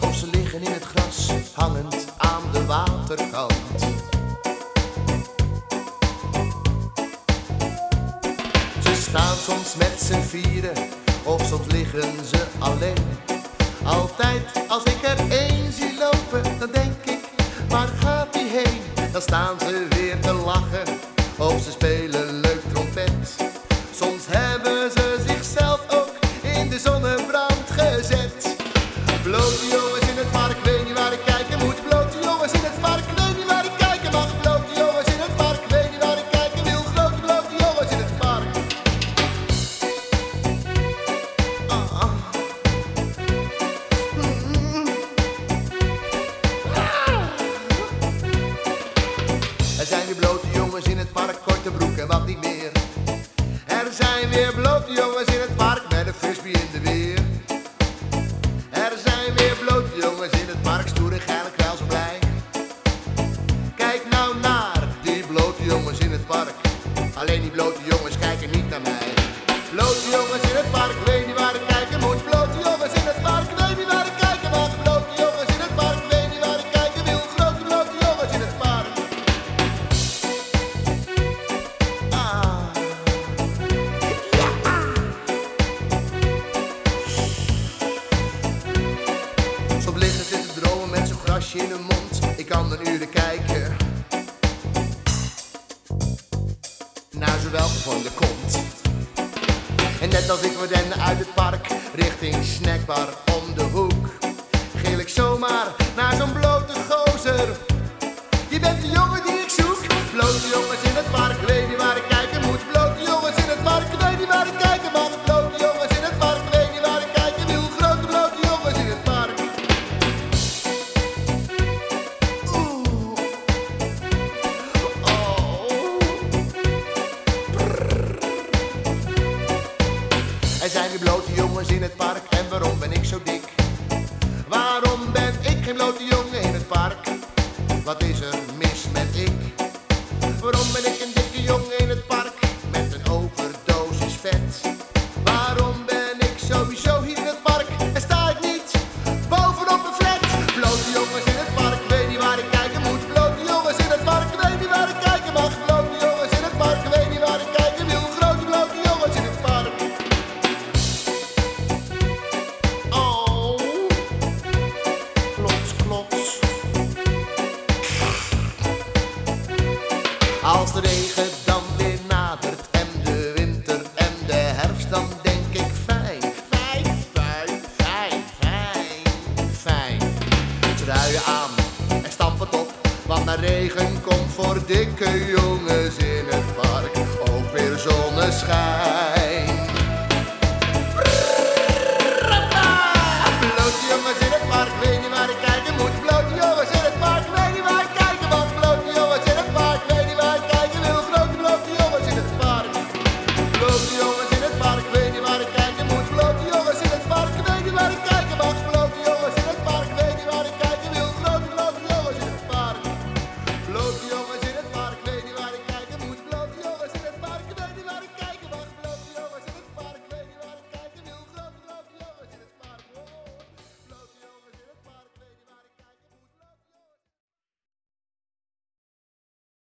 of ze liggen in het gras, hangend aan de waterkant. Ze staan soms met z'n vieren, of soms liggen ze alleen. Altijd als ik er één zie lopen, dan denk ik, waar gaat die heen? Dan staan ze weer te lachen, of ze spelen leuk trompet. Soms hebben ze zichzelf ook in de zonnebrand. In het park, korte broek en wat niet meer. Er zijn weer blote jongens in het park met een frisbee in de weer. Er zijn weer blote jongens in het park, stoer en geil, wel zo blij. Kijk nou naar die blote jongens in het park. Alleen die blote jongens in mond. Ik kan er uren kijken. Naar zo welgevormde kont. En net als ik we rennen uit het park richting snackbar park en waarom ben ik zo dik? Waarom ben ik geen blote jongen in het park? Wat is er Als de regen dan weer nadert en de winter en de herfst, dan denk ik fijn, fijn, fijn, fijn, fijn, fijn. Truien aan en stamp wat op, want na regen komt voor dikke jongens in het park ook weer zonneschijn.